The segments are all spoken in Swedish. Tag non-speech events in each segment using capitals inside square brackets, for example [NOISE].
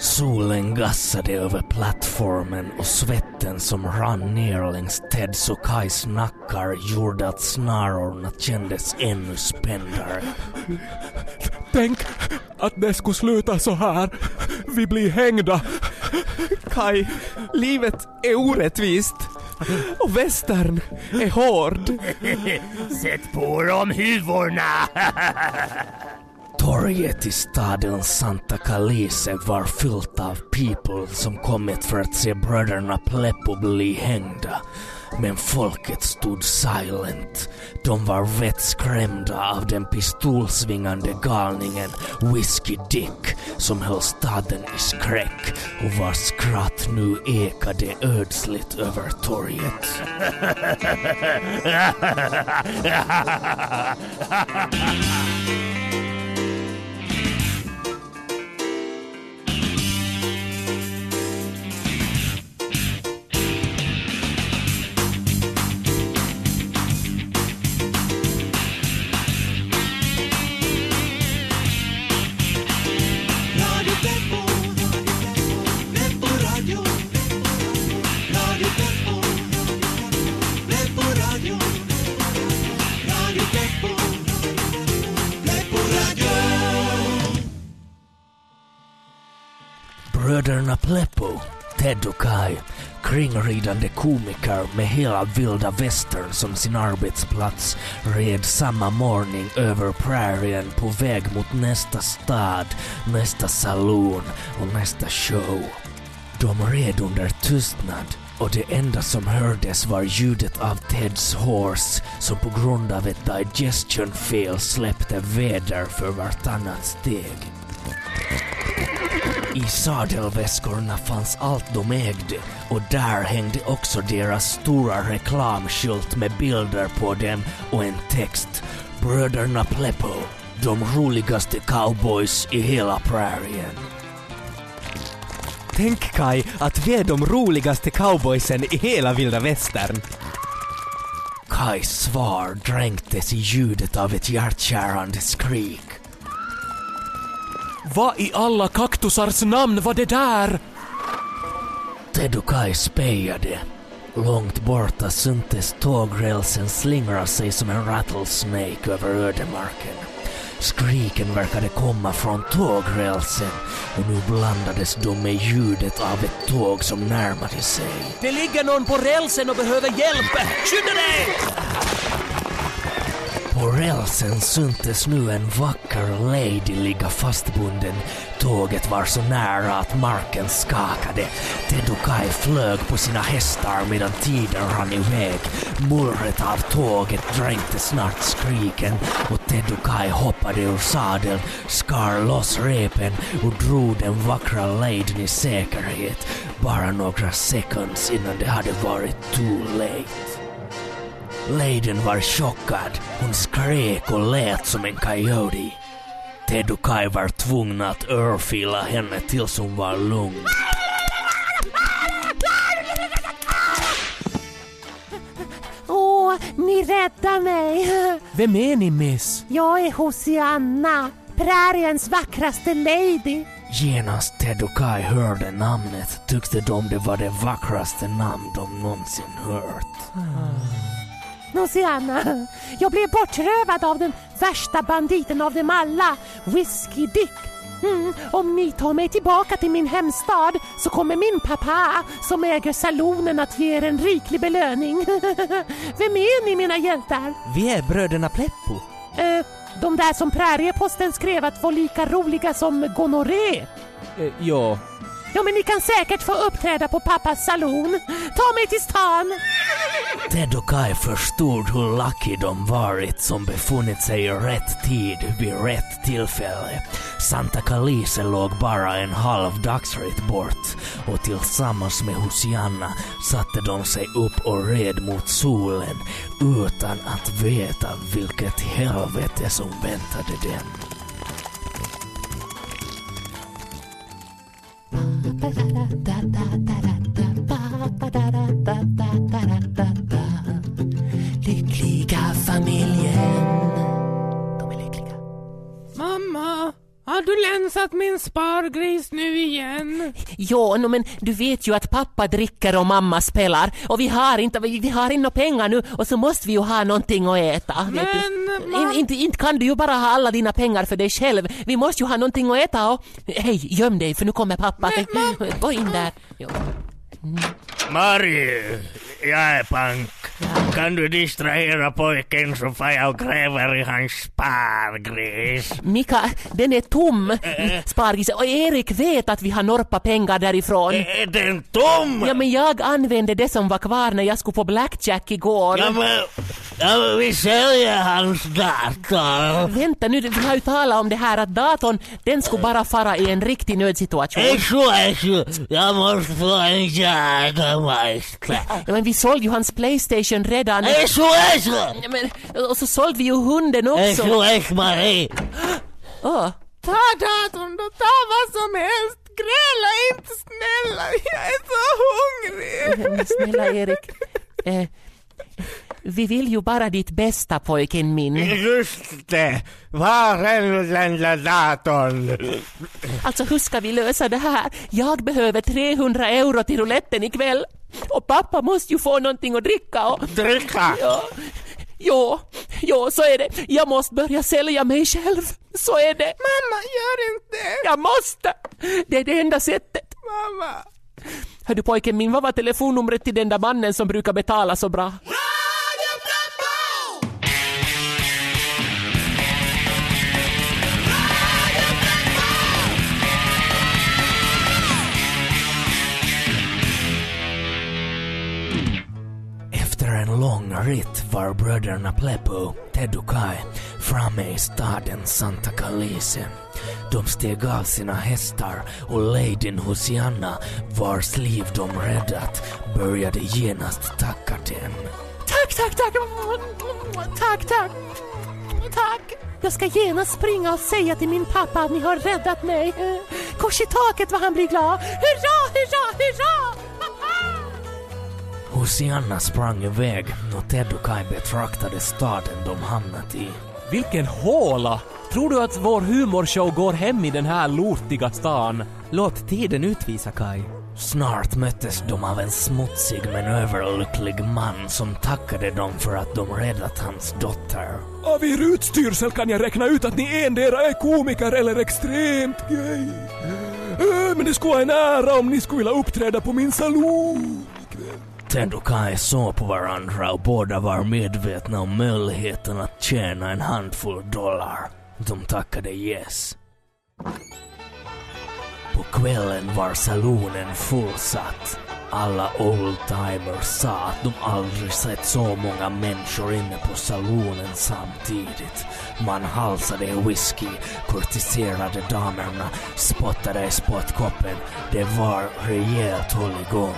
Solen gassade över plattformen och svetten som rann ner längs Teds och Kais nackar gjorde att snarorna kändes ännu spändare. Tänk att det skulle sluta så här. Vi blir hängda. Kai, livet är orättvist. Och västern är hård. [LAUGHS] Sätt på dem huvorna! [LAUGHS] Torget i staden Santa Calice var fyllt av people som kommit för att se bröderna Pleppo bli hängda. Men folket stod silent. De var vettskrämda av den pistolsvingande galningen Whiskey Dick som höll staden i skräck och vars skratt nu ekade ödsligt över torget. [LAUGHS] kringridande komiker med hela vilda västern som sin arbetsplats, red samma morgon över prärien på väg mot nästa stad, nästa saloon och nästa show. De red under tystnad och det enda som hördes var ljudet av Teds horse som på grund av ett digestion fel släppte väder för vartannat steg. I sadelväskorna fanns allt de ägde och där hängde också deras stora reklamskylt med bilder på dem och en text. Bröderna Pleppo, de roligaste cowboys i hela prärien. Tänk Kai att vi är de roligaste cowboysen i hela vilda västern. Kais svar dränktes i ljudet av ett hjärtkärande skrik. Vad i alla kaktusars namn var det där? Ted och Kai spejade. Långt borta syntes tågrälsen slingra sig som en rattlesnake över ödemarken. Skriken verkade komma från tågrälsen och nu blandades de med ljudet av ett tåg som närmade sig. Det ligger någon på rälsen och behöver hjälp! Skynda dig! På rälsen syntes nu en vacker lady ligga fastbunden. Tåget var så nära att marken skakade. Ted och Kai flög på sina hästar medan tiden rann iväg. Mullret av tåget dränkte snart skriken och Ted och Kai hoppade ur sadeln, skar loss repen och drog den vackra ladyn i säkerhet. Bara några sekunder innan det hade varit too late. Leiden var chockad. Hon skrek och lät som en coyote. Ted och Kai var tvungna att örfila henne tills hon var lugn. Åh, ni räddar mig! Vem är ni miss? Jag är Hosianna, präriens vackraste lady. Genast Ted och Kai hörde namnet tyckte de det var det vackraste namn de någonsin hört. Hosianna, jag blev bortrövad av den värsta banditen av dem alla, Whiskey Dick. Mm, om ni tar mig tillbaka till min hemstad så kommer min pappa som äger salonen att ge er en riklig belöning. [LAUGHS] Vem är ni mina hjältar? Vi är bröderna Pleppo. Eh, de där som prärieposten skrev att var lika roliga som gonorré. Eh, ja. Ja, men ni kan säkert få uppträda på pappas salon. Ta mig till stan! Ted och Kai förstod hur lucky de varit som befunnit sig i rätt tid vid rätt tillfälle. Santa Calise låg bara en halv dagsrit bort och tillsammans med Hosianna satte de sig upp och red mot solen utan att veta vilket helvete som väntade dem. Spargris nu igen? Jo, no, men du vet ju att pappa dricker och mamma spelar och vi har inte, vi, vi har inga pengar nu och så måste vi ju ha någonting att äta. Men, In, inte, inte kan du ju bara ha alla dina pengar för dig själv. Vi måste ju ha någonting att äta och... Hej, göm dig för nu kommer pappa. Gå in där. Jo. Mari, jag är pank. Kan du distrahera pojken så får jag och gräver i hans spargris? Mika, den är tom, spargrisen. Och Erik vet att vi har norpa pengar därifrån. Är den tom? Ja, men jag använde det som var kvar när jag skulle på blackjack igår. Ja, men, ja, men vi säljer hans dator. Vänta nu, vi har ju talat om det här att datorn, den skulle bara fara i en riktig nödsituation. Exu, jag måste få en jägarmeister. Ja, men vi sålde ju hans Playstation redan. Ja, men, och så sålde vi ju hunden också. Exu, Marie. Åh. Ta datorn då, ta vad som helst. Gräla inte snälla, jag är så hungrig. Men [LAUGHS] snälla Erik. Eh, vi vill ju bara ditt bästa pojken min. Just det, var är den där datorn? Alltså hur ska vi lösa det här? Jag behöver 300 euro till rouletten ikväll. Och pappa måste ju få någonting att dricka och... Dricka? Ja, jo, jo, så är det. Jag måste börja sälja mig själv. Så är det. Mamma, gör inte det. Jag måste! Det är det enda sättet. Mamma. Hör du pojken min, vad var telefonnumret till den där mannen som brukar betala så bra? En var bröderna Pleppo, Ted och Kai framme i staden Santa Calice. De steg av sina hästar och ladyn Hosianna, vars liv de räddat, började genast tacka dem. Tack, tack, tack! Tack, tack! Tack! Jag ska genast springa och säga till min pappa att ni har räddat mig. Kors i taket vad han blir glad. Hurra, hurra, hurra! Hosianna sprang iväg och Ted och Kai betraktade staden de hamnat i. Vilken håla! Tror du att vår humorshow går hem i den här lortiga stan? Låt tiden utvisa Kai. Snart möttes de av en smutsig men överlycklig man som tackade dem för att de räddat hans dotter. Av er utstyrsel kan jag räkna ut att ni endera är komiker eller extremt gay. Men det skulle vara en ära om ni skulle vilja uppträda på min salong ikväll. Ted och Kai såg på varandra och båda var medvetna om möjligheten att tjäna en handfull dollar. De tackade yes. På kvällen var salonen fullsatt. Alla oldtimers sa att de aldrig sett så många människor inne på salonen samtidigt. Man halsade whisky, kurtiserade damerna, spottade i spottkoppen. Det var rejält hålligång.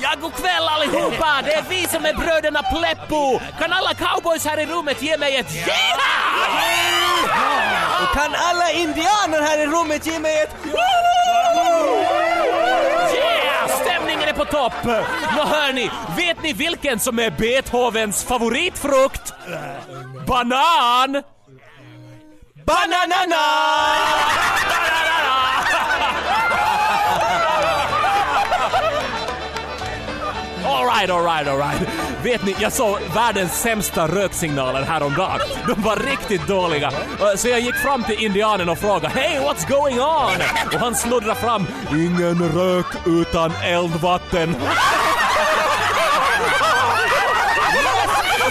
Ja, god kväll allihopa! Det är vi som är bröderna Pleppo! Kan alla cowboys här i rummet ge mig ett yeah! Och kan alla indianer här i rummet ge mig ett Yeah! Stämningen är på topp! Nå hörni, vet ni vilken som är Beethovens favoritfrukt? Banan! Bananana! Alright, alright, alright. Vet ni, jag såg världens sämsta röksignaler häromdagen. De var riktigt dåliga. Så jag gick fram till indianen och frågade Hey, what's going on? Och han sluddrade fram Ingen rök utan eldvatten.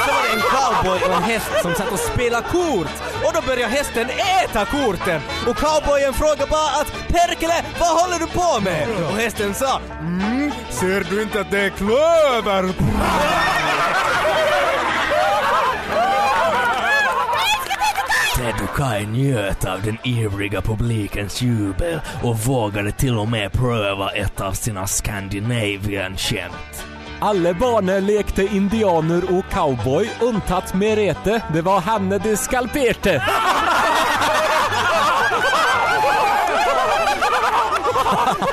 Och en cowboy och en häst som satt och spelade kort. Och då började hästen äta korten. Och cowboyen frågade bara att Perkele, vad håller du på med? Och hästen sa mm, ser du inte att det är klöver? Kai njöt av den ivriga publikens jubel och vågade till och med pröva ett av sina Scandinavian-skämt. Alle barnen lekte indianer och cowboy, untatt Merete. Det var henne de skalperte. [LAUGHS]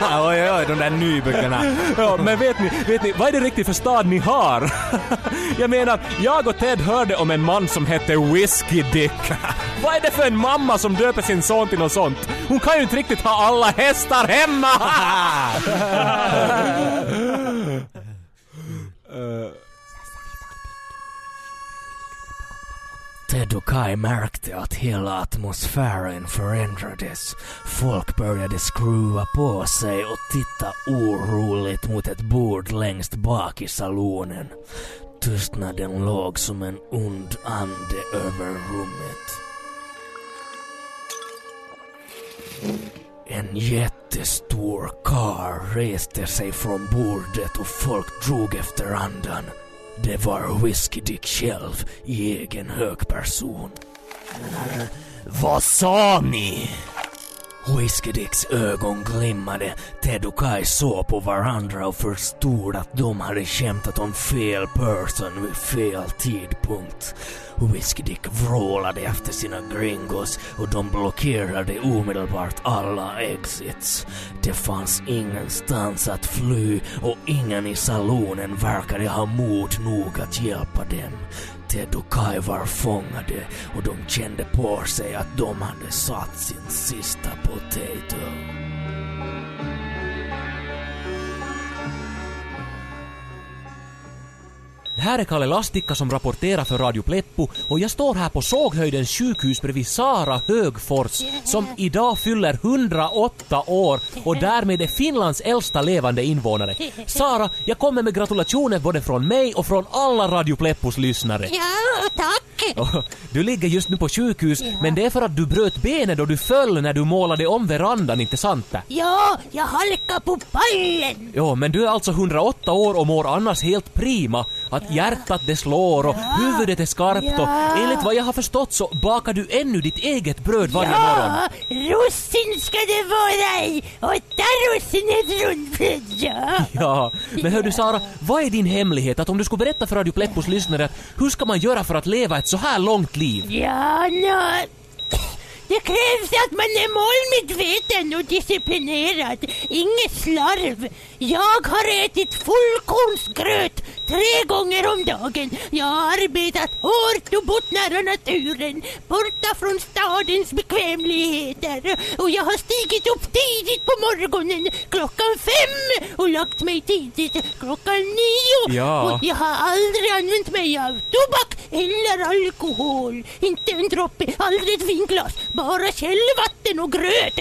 oj, oj, oj, de där nybyggarna. Ja, men vet ni, vet ni, vad är det riktigt för stad ni har? [LAUGHS] Jag menar, jag och Ted hörde om en man som hette Whiskey Dick. [LAUGHS] Vad är det för en mamma som döper sin son till något sånt? Hon kan ju inte riktigt ha alla hästar hemma! [LAUGHS] Ted och Kai märkte att hela atmosfären förändrades. Folk började skruva på sig och titta oroligt mot ett bord längst bak i salonen. Tystnaden låg som en ond ande över rummet. En jättestor kar reste sig från bordet och folk drog efter andan. Det var Whiskey Dick själv i egen hög person. Vad sa ni? Whiskey Dicks ögon glimmade. Ted och Kai såg på varandra och förstod att de hade skämtat om fel person vid fel tidpunkt. Whiskey Dick vrålade efter sina gringos och de blockerade omedelbart alla exits. Det fanns ingenstans att fly och ingen i salonen verkade ha mod nog att hjälpa dem. Ted och Kai var fångade och de kände på sig att de hade satt sin sista potato. Här är Kalle Lastikka som rapporterar för Radio Pleppo och jag står här på Såghöjdens sjukhus bredvid Sara Högfors som idag fyller 108 år och därmed är Finlands äldsta levande invånare. Sara, jag kommer med gratulationer både från mig och från alla Radio Pleppos lyssnare. Ja, tack. Och Du ligger just nu på sjukhus, men det är för att du bröt benet då du föll när du målade om verandan, inte sant det? Ja, jag halkar på pallen. Ja, men du är alltså 108 år och mår annars helt prima. Att hjärtat det slår och huvudet är skarpt och enligt vad jag har förstått så bakar du ännu ditt eget bröd varje morgon. Ja, russin ska det vara i. Åtta russin ett rundbröd, ja. Ja, men hör du Sara, vad är din hemlighet? Att om du skulle berätta för Radio Pleppos lyssnare, hur ska man göra för att leva ett så här långt liv? Ja, nå... Det krävs att man är målmedveten och disciplinerad. Inget slarv. Jag har ätit fullkornsgröt tre gånger om dagen. Jag har arbetat hårt och bott nära naturen, borta från stadens bekvämligheter. Och jag har stigit upp tidigt på morgonen, klockan fem, och lagt mig tidigt klockan nio. Ja. Och jag har aldrig använt mig av tobak eller alkohol. Inte en droppe, aldrig ett vinglas. Bara källvatten och gröt.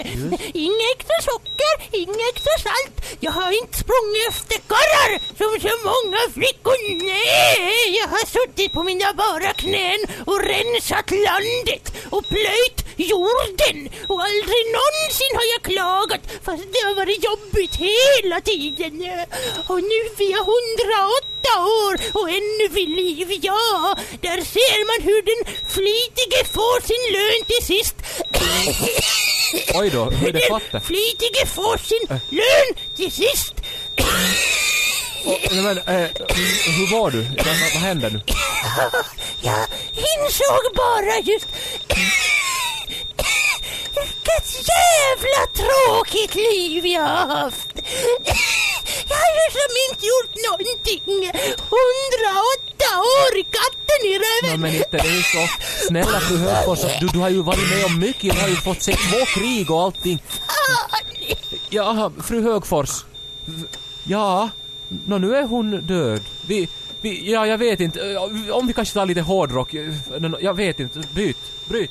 Inget extra socker, inget extra salt. Jag har inte sprungit efter karrar som så många flickor. Nej, jag har suttit på mina bara knän och rensat landet och plöjt jorden. Och aldrig någonsin har jag klagat fast det har varit jobbigt hela tiden. Och nu är jag 108 år och ännu vid liv, ja. Där ser man hur den flitige får sin lön till sist. [COUGHS] Oj då, hur är det Den fatte? flitige får sin lön till sist. [COUGHS] Nej, men, eh, hur var du? Vad, vad, vad hände nu? [COUGHS] Jag insåg bara just... Vilket jävla tråkigt liv jag har haft. Jag har ju som inte gjort någonting. 108 år, katten i Ja, röven. men inte det är så. Snälla fru Högfors, du, du har ju varit med om mycket. Du har ju fått se två krig och allting. Fan. Jaha, fru Högfors. Ja, nå nu är hon död. Vi, vi, ja jag vet inte. Om vi kanske tar lite hårdrock. Jag vet inte. Bryt, bryt.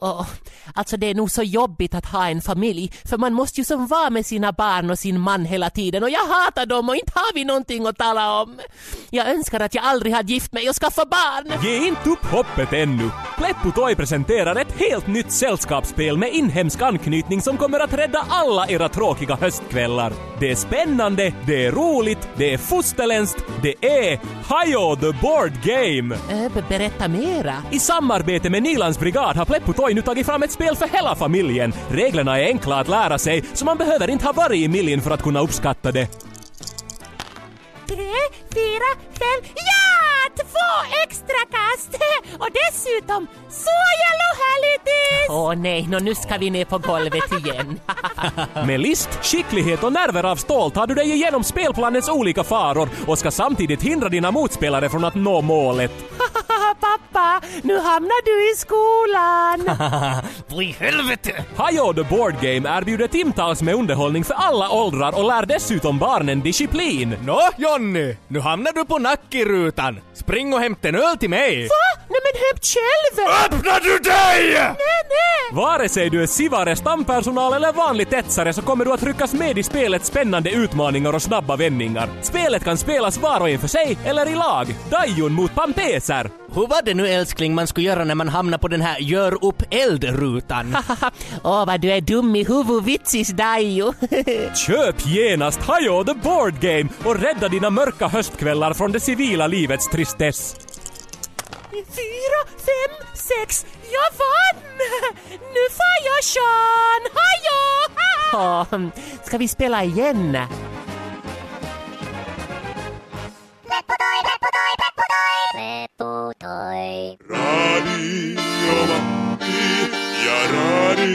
Åh, alltså det är nog så jobbigt att ha en familj, för man måste ju som vara med sina barn och sin man hela tiden och jag hatar dem och inte har vi någonting att tala om. Jag önskar att jag aldrig hade gift mig och skaffat barn. Ge inte upp hoppet ännu! Pleppo Toy presenterar ett helt nytt sällskapsspel med inhemsk anknytning som kommer att rädda alla era tråkiga höstkvällar. Det är spännande, det är roligt, det är fosterländskt, det är Hajo the Board Game! Äh, be- berätta mera. I samarbete med Nilands brigad har Pleppo Toy nu tagit fram ett spel för hela familjen. Reglerna är enkla att lära sig, så man behöver inte ha varit i miljen för att kunna uppskatta det. Tre, fyra, fem, ja! Två extra kast! Och dessutom så jävla härligt is! Åh nej, nå nu ska vi ner på golvet igen. [LAUGHS] Med list, skicklighet och nerver av stål tar du dig igenom spelplanens olika faror och ska samtidigt hindra dina motspelare från att nå målet. [LAUGHS] Pappa, nu hamnar du i skolan! [LAUGHS] Vad i helvete! Hajo the Board Game erbjuder timtals med underhållning för alla åldrar och lär dessutom barnen disciplin. Nå Jonny, nu hamnar du på nackrutan. Spring och hämta en öl till mig. Va? Nej men hämt själv! Öppnar du dig? Nej, nej! Vare sig du är sivare, stampersonal eller vanlig etsare så kommer du att ryckas med i spelets spännande utmaningar och snabba vändningar. Spelet kan spelas var och en för sig eller i lag. Dajon mot Pampeser. Hur var det nu älskling man skulle göra när man hamnar på den här gör upp eld-rutan? [LAUGHS] Åh vad du är dum i huvudet, vitsis Dajo. [LAUGHS] Köp genast Hajo the Board Game och rädda dina mörka höstkvällar från det civila livets tristess. Fyra, fem, sex, jag vann! Nu får jag Sean! Hallå! Åh, ska vi spela igen? Radio Matti ja Radio.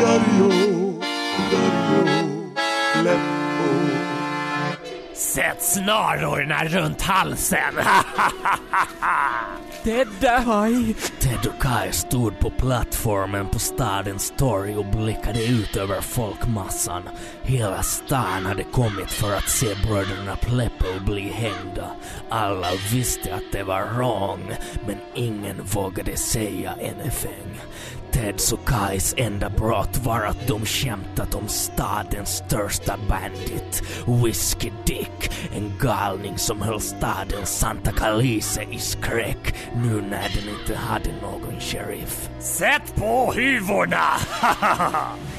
Radio, Radio Leppo. Sätt snarorna runt halsen. [LAUGHS] Tedde! Ted och Kai stod på plattformen på stadens torg och blickade ut över folkmassan. Hela stan hade kommit för att se bröderna Pleppo bli hängda. Alla visste att det var wrong, men ingen vågade säga anything. Teds och Kais enda brott var att de skämtat om stadens största bandit, Whiskey Dick, en galning som höll staden Santa Calice i skräck nu när den inte hade någon sheriff. Sätt på huvorna! [LAUGHS]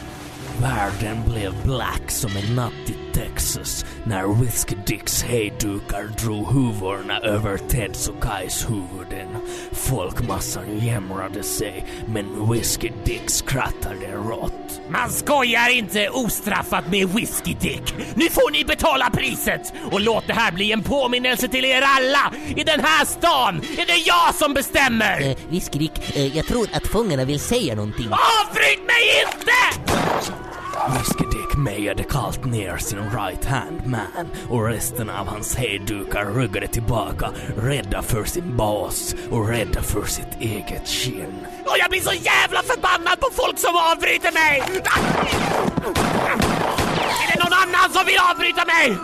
Världen blev black som en natt i Texas när Whiskey Dicks hejdukar drog huvorna över Teds och Kais huvuden. Folkmassan jämrade sig, men Whiskey Dick skrattade rått. Man skojar inte ostraffat med Whiskey Dick. Nu får ni betala priset! Och låt det här bli en påminnelse till er alla! I den här stan är det jag som bestämmer! Eh, Whiskerick, eh, jag tror att fångarna vill säga någonting. Avbryt mig inte! Whiskey Dick mejade kallt ner sin right hand man och resten av hans hejdukar ruggade tillbaka, rädda för sin bas och rädda för sitt eget skinn. Och jag blir så jävla förbannad på folk som avbryter mig! Är det någon annan som vill avbryta mig?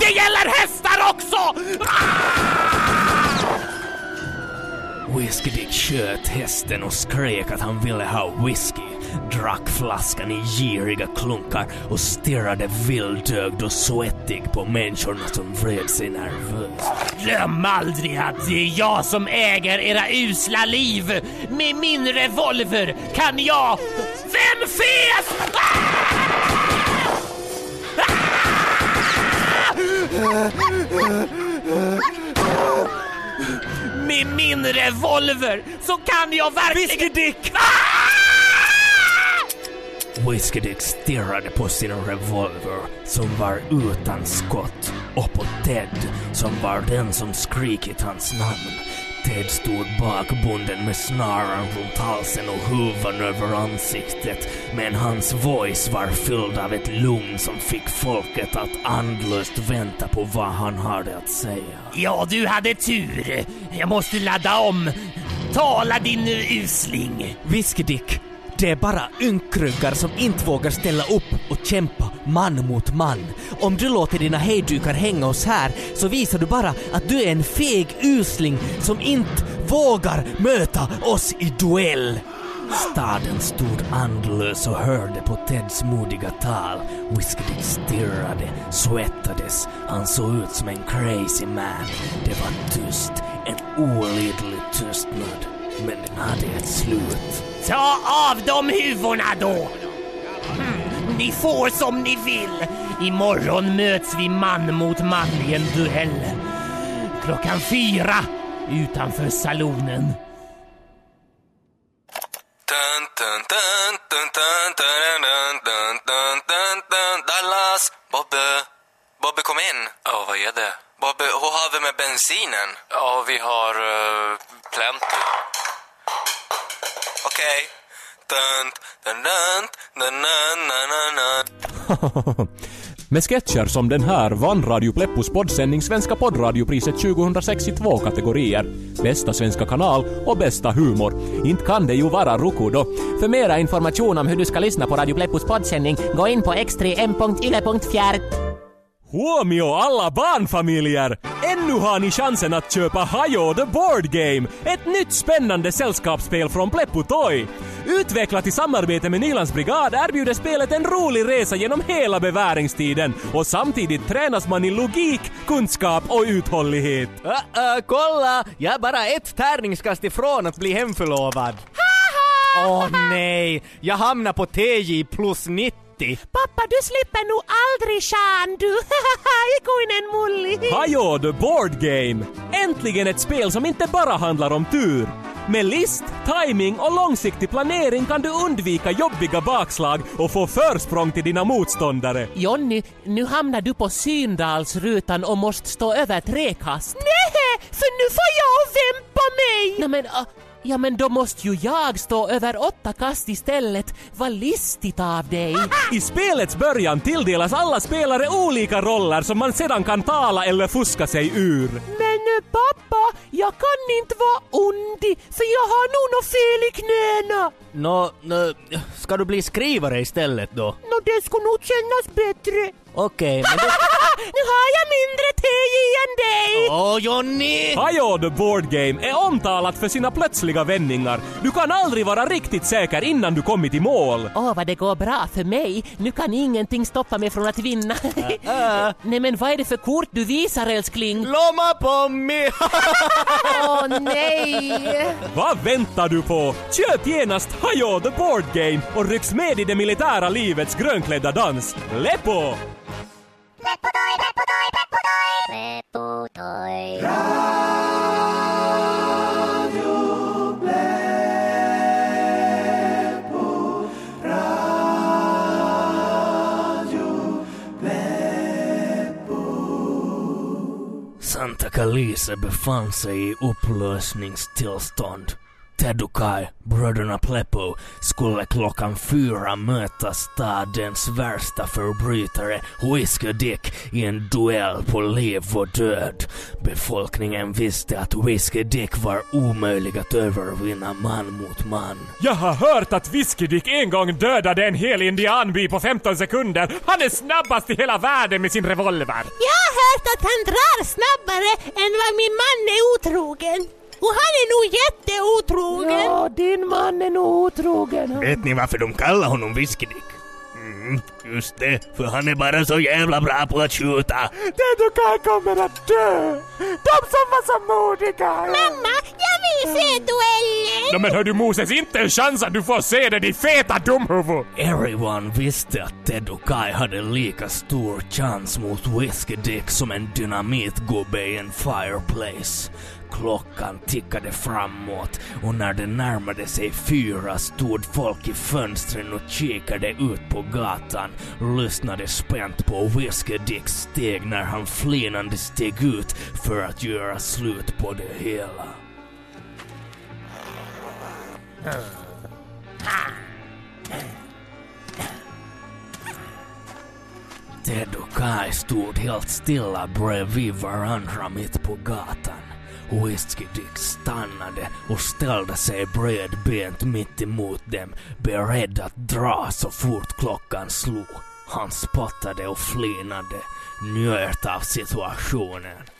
Det gäller hästar också! Whiskey Dick sköt hästen och skrek att han ville ha whisky, drack flaskan i giriga klunkar och stirrade vildögd och svettig på människorna som vred sig nervöst. Glöm aldrig att det är jag som äger era usla liv. Med min revolver kan jag... Vem fes? Med min revolver så kan jag verkligen... Whisky Dick! Whiskey Dick stirrade på sin revolver som var utan skott och på Ted som var den som skrikit hans namn. Ted stod bakbunden med snaran runt halsen och huvan över ansiktet men hans voice var fylld av ett lugn som fick folket att andlöst vänta på vad han hade att säga. Ja, du hade tur. Jag måste ladda om. Tala din usling. Whiskey Dick, det är bara ynkryggar som inte vågar ställa upp och kämpa man mot man. Om du låter dina hejdukar hänga oss här så visar du bara att du är en feg usling som inte vågar möta oss i duell. Staden stod andlös och hörde på Teds modiga tal. Whiskey stirrade, svettades, han såg ut som en crazy man. Det var tyst, en olidlig tystnad. Men är det slut? Ta av dem huvorna då! Mm, ni får som ni vill. Imorgon möts vi man mot man i en duell. Klockan fyra utanför salonen. Dallas! Bobbe! Bobbe kom in! Ja, vad är det? Bobbe, hur har vi med bensinen? Ja, vi har uh, plenty. Okej. [LAUGHS] Med sketcher som den här vann Radio Pleppos poddsändning Svenska poddradiopriset 2006 i två kategorier. Bästa svenska kanal och bästa humor. Inte kan det ju vara Roku då. För mera information om hur du ska lyssna på Radio Pleppos poddsändning, gå in på x3m.yle.fjärt. Huomio alla barnfamiljer! Ännu har ni chansen att köpa Hajo the Board Game, ett nytt spännande sällskapsspel från Pleppo Toy. Utvecklat i samarbete med Nylands brigad erbjuder spelet en rolig resa genom hela beväringstiden och samtidigt tränas man i logik, kunskap och uthållighet. Äh, äh, kolla! Jag är bara ett tärningskast ifrån att bli hemförlovad. Åh nej! Jag hamnar på TJ plus 90. Pappa, du slipper nog aldrig Sean du. [LAUGHS] Ikuinen mulli. Hajo the Board Game! Äntligen ett spel som inte bara handlar om tur. Med list, timing och långsiktig planering kan du undvika jobbiga bakslag och få försprång till dina motståndare. Jonny, nu hamnar du på Syndalsrutan och måste stå över tre kast. Nej, för nu får jag vempa mig. Nej men, ah, ja men då måste ju jag stå över åtta kast istället. Vad listigt av dig. I spelets början tilldelas alla spelare olika roller som man sedan kan tala eller fuska sig ur. Men eh, pappa, jag kan inte vara ondig för jag har nog något fel i knäna. Nå, nå, ska du bli skrivare istället då? Nå, det skulle nog kännas bättre. Okej, men då... [LAUGHS] nu har jag mindre TJ än dig. Åh Jonny! Hajo the Board Game är omtalat för sina plötsliga vändningar. Du kan aldrig vara riktigt säker innan du kommit i mål. Åh, vad det går bra för mig. Nu kan ingenting stoppa mig från att vinna. Äh, [LAUGHS] Nej men vad är det för kort du visar älskling? Lomma pommi! [LAUGHS] Åh nej! Vad väntar du på? Köp genast Hajo the Board Game och rycks med i det militära livets grönklädda dans. Leppo! Kalise befann sig i upplösningstillstånd. Ted och Kai, bröderna Pleppo, skulle klockan fyra möta stadens värsta förbrytare, Whiskey Dick, i en duell på liv och död. Befolkningen visste att Whiskey Dick var omöjlig att övervinna man mot man. Jag har hört att Whiskey Dick en gång dödade en hel indianby på 15 sekunder. Han är snabbast i hela världen med sin revolver. Jag har hört att han drar snabbare än vad min man är otrogen. Och han är nog jätteotrogen. Ja, din man är nog otrogen. Vet ni varför de kallar honom Whiskey Dick? Mm, just det, för han är bara så jävla bra på att skjuta. Dedukai kommer att dö. De som var så modiga. Mamma, jag vill se duellen. Nå men hör du Moses, inte en chans att du får se det, din feta dumhuvud! Everyone visste att Ted och Kai hade lika stor chans mot Whiskey Dick som en dynamitgubbe i en fireplace. Klockan tickade framåt och när det närmade sig fyra stod folk i fönstren och kikade ut på gatan, lyssnade spänt på Whiskey Dicks steg när han flinande steg ut för att göra slut på det hela. Ted och Kai stod helt stilla bredvid varandra mitt på gatan. Whiskey Dick stannade och ställde sig bredbent mitt emot dem, beredd att dra så fort klockan slog. Han spottade och flinade, njöt av situationen.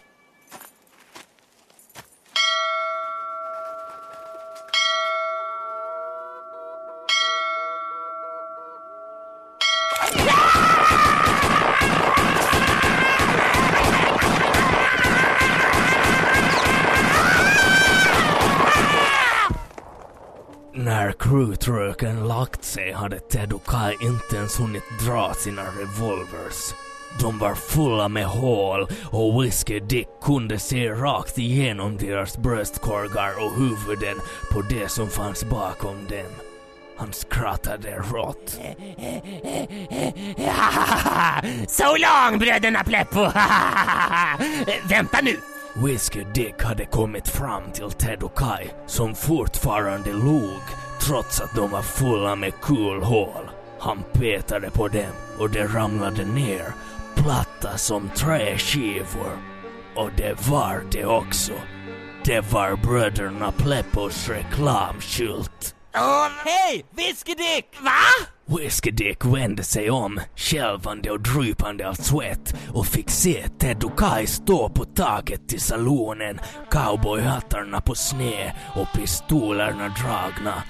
När kruttröken lagt sig hade Ted och Kai inte ens hunnit dra sina revolvers. De var fulla med hål och Whiskey Dick kunde se rakt igenom deras bröstkorgar och huvuden på det som fanns bakom dem. Han skrattade rått. [LAUGHS] So long bröderna Pleppo! [LAUGHS] Vänta nu! Whiskey Dick hade kommit fram till Ted och Kai som fortfarande log trots att de var fulla med kulhål. Han petade på dem och de ramlade ner, platta som träskivor. Och det var det också. Det var bröderna Pleppos reklamskylt. Hej! Whisky Dick! Va? Whiskey Dick vände sig om, skälvande och drypande av svett och fick se Ted och Kai stå på taket till salonen, cowboyhattarna på sned och pistolerna dragna.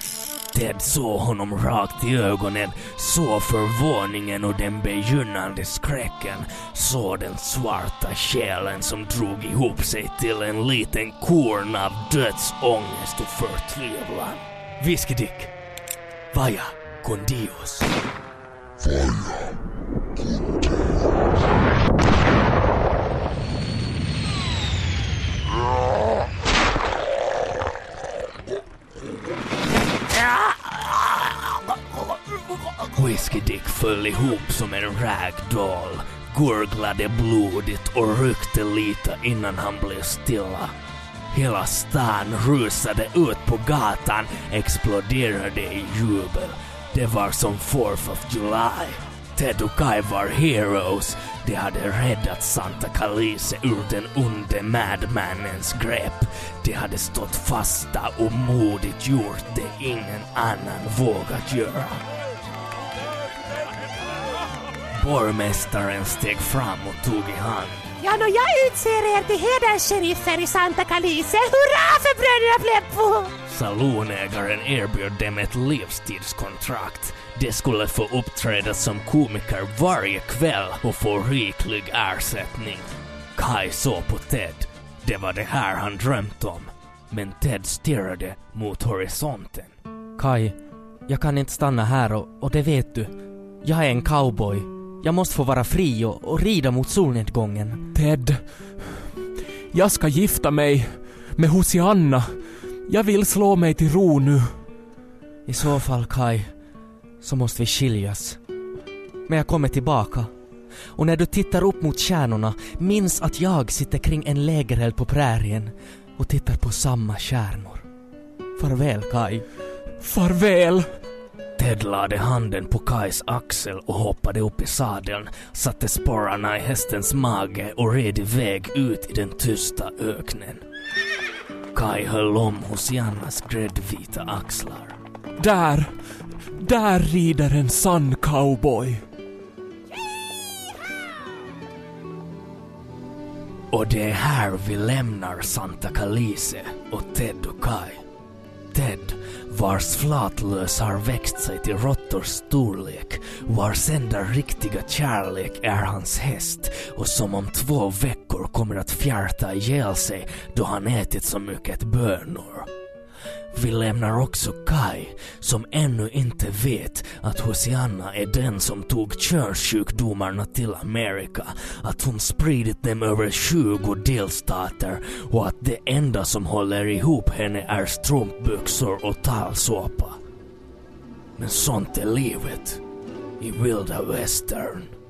Ted såg honom rakt i ögonen, såg förvåningen och den begynnande skräcken, såg den svarta själen som drog ihop sig till en liten korn av dödsångest och förtvivlan. Whiskey Dick, vaya con Dios. Whiskey Dick föll ihop som en ragdoll, gurglade blodigt och ryckte lite innan han blev stilla. Hela stan rusade ut på gatan, exploderade i jubel. Det var som 4th of July. Ted och Kai var heroes. De hade räddat Santa Calise ur den onde madmannens grepp. De hade stått fasta och modigt gjort det ingen annan vågat göra. Borgmästaren steg fram och tog i hand. Ja, nå jag utser er till hederssheriffer i Santa Calise. Hurra för bröderna Pleppo! Salonägaren erbjöd dem ett livstidskontrakt. De skulle få uppträda som komiker varje kväll och få riklig ersättning. Kai såg på Ted. Det var det här han drömt om. Men Ted stirrade mot horisonten. Kai, jag kan inte stanna här och, och det vet du. Jag är en cowboy. Jag måste få vara fri och, och rida mot solnedgången. Ted. Jag ska gifta mig med Hosianna. Jag vill slå mig till ro nu. I så fall, Kai, så måste vi skiljas. Men jag kommer tillbaka. Och när du tittar upp mot stjärnorna, minns att jag sitter kring en lägereld på prärien och tittar på samma stjärnor. Farväl, Kai. Farväl! Ted lade handen på Kais axel och hoppade upp i sadeln, satte sporrarna i hästens mage och red iväg ut i den tysta öknen. Kai höll om Hosiannas gräddvita axlar. Där, där rider en sann cowboy. Och det är här vi lämnar Santa Calise och Ted och Kai. Ted, vars flatlös har växt sig till råttors storlek, vars enda riktiga kärlek är hans häst och som om två veckor kommer att fjärta ihjäl sig då han ätit så mycket bönor. Vi lämnar också Kai, som ännu inte vet att Hosianna är den som tog könssjukdomarna till Amerika, att hon spridit dem över 20 delstater och att det enda som håller ihop henne är strumpbyxor och talsåpa. Men sånt är livet i vilda västern.